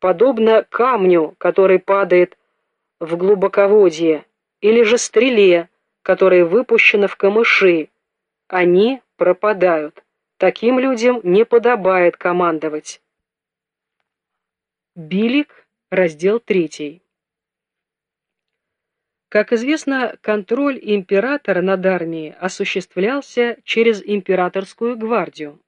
подобно камню, который падает в глубоководье, или же стреле, которая выпущена в камыши. Они пропадают. Таким людям не подобает командовать. Билик, раздел 3. Как известно, контроль императора над армией осуществлялся через императорскую гвардию.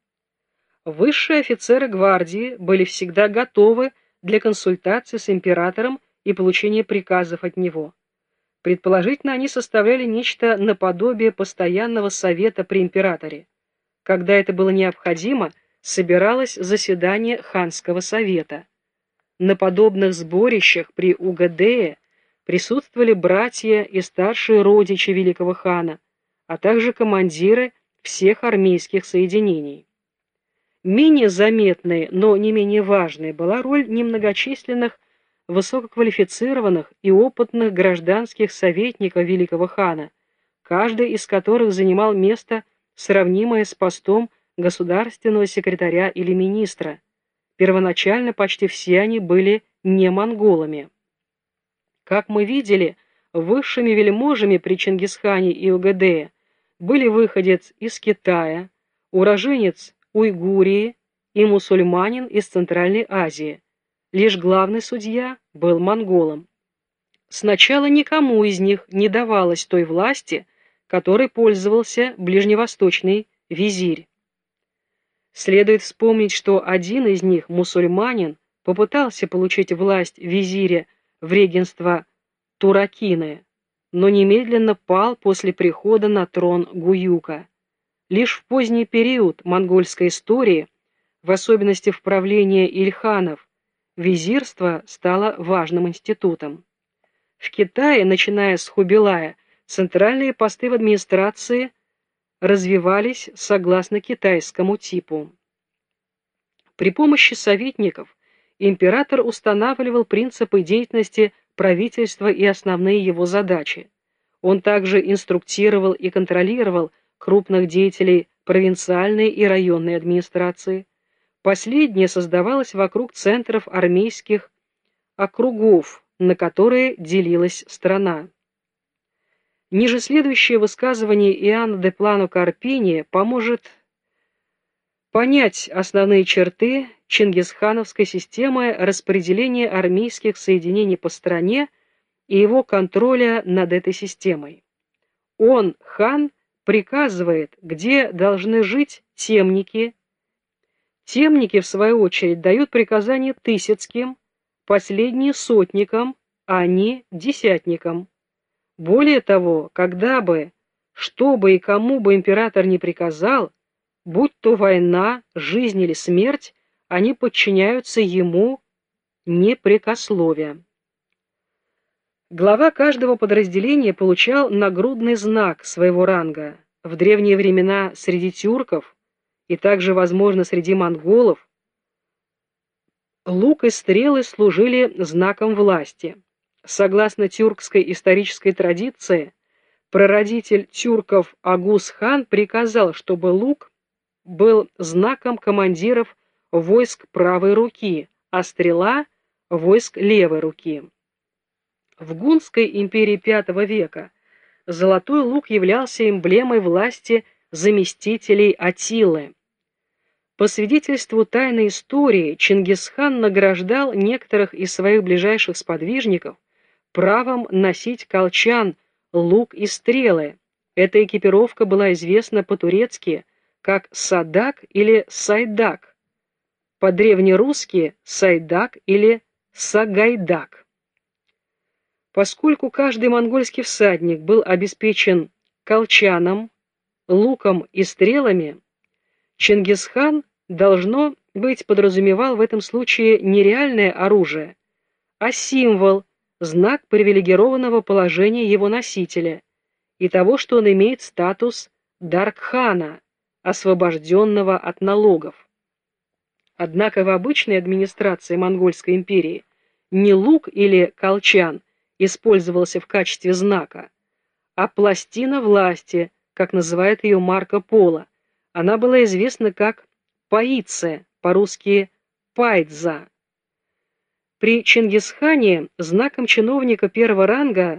Высшие офицеры гвардии были всегда готовы для консультации с императором и получения приказов от него. Предположительно, они составляли нечто наподобие постоянного совета при императоре. Когда это было необходимо, собиралось заседание ханского совета. На подобных сборищах при Угадее присутствовали братья и старшие родичи великого хана, а также командиры всех армейских соединений. Менее заметной, но не менее важной была роль немногочисленных высококвалифицированных и опытных гражданских советников великого хана, каждый из которых занимал место, сравнимое с постом государственного секретаря или министра. Первоначально почти все они были не монголами. Как мы видели, высшими вельможами при Чингисхане и Угадее были выходец из Китая, уроженец Уйгурии и мусульманин из Центральной Азии. Лишь главный судья был монголом. Сначала никому из них не давалось той власти, которой пользовался ближневосточный визирь. Следует вспомнить, что один из них, мусульманин, попытался получить власть визиря в регенство Туракины, но немедленно пал после прихода на трон Гуюка. Лишь в поздний период монгольской истории, в особенности в правлении Ильханов, визирство стало важным институтом. В Китае, начиная с Хубилая, центральные посты в администрации развивались согласно китайскому типу. При помощи советников император устанавливал принципы деятельности правительства и основные его задачи. Он также инструктировал и контролировал крупных деятелей провинциальной и районной администрации. Последнее создавалось вокруг центров армейских округов, на которые делилась страна. Ниже следующее высказывание Иоанна де Плану Карпини поможет понять основные черты чингисхановской системы распределения армейских соединений по стране и его контроля над этой системой. Он, хан, приказывает, где должны жить темники. Темники, в свою очередь, дают приказания тысяцким, последние сотникам, а они десятникам. Более того, когда бы, что бы и кому бы император не приказал, Будь то война, жизнь или смерть, они подчиняются ему непрекословия. Глава каждого подразделения получал нагрудный знак своего ранга. В древние времена среди тюрков и также, возможно, среди монголов лук и стрелы служили знаком власти. Согласно тюркской исторической традиции, прародитель тюрков Агус-хан приказал, чтобы лук был знаком командиров войск правой руки, а стрела — войск левой руки. В Гунской империи V века золотой лук являлся эмблемой власти заместителей Атилы. По свидетельству тайной истории, Чингисхан награждал некоторых из своих ближайших сподвижников правом носить колчан, лук и стрелы. Эта экипировка была известна по-турецки как садак или сайдак, по-древнерусски сайдак или сагайдак. Поскольку каждый монгольский всадник был обеспечен колчаном, луком и стрелами, Чингисхан, должно быть, подразумевал в этом случае не реальное оружие, а символ, знак привилегированного положения его носителя и того, что он имеет статус Даркхана, освобожденного от налогов. Однако в обычной администрации Монгольской империи не лук или колчан использовался в качестве знака, а пластина власти, как называет ее Марко Поло. Она была известна как «паиция», по-русски «пайдза». При Чингисхане знаком чиновника первого ранга